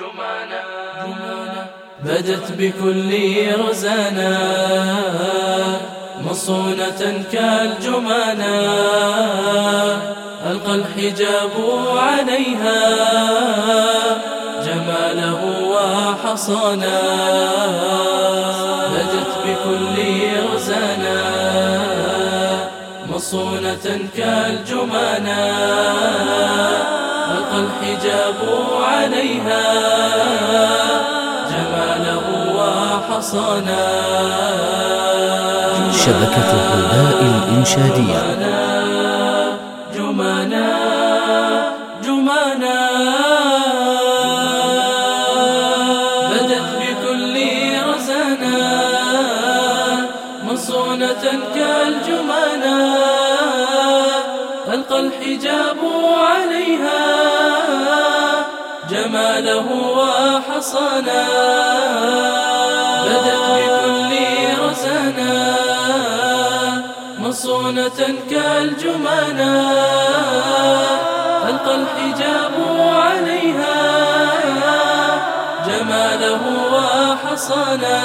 جمانا. بدت بكل رزانا مصونة كالجمانا. ألقى الحجاب عليها. جماله وحصانا. بدت بكل رزانا مصونة كالجمانا. ألقى الحجاب عليها جماله وحصانا. شبكة هداء الإنشادية جمانا جمانا. بدت بكل رزانا مصونة كالجمانا. ألقى الحجاب عليها جماله وحصانا. بدت بكل رزانا. مصونة كالجمانا. ألقى الحجاب عليها. جماله وحصانا.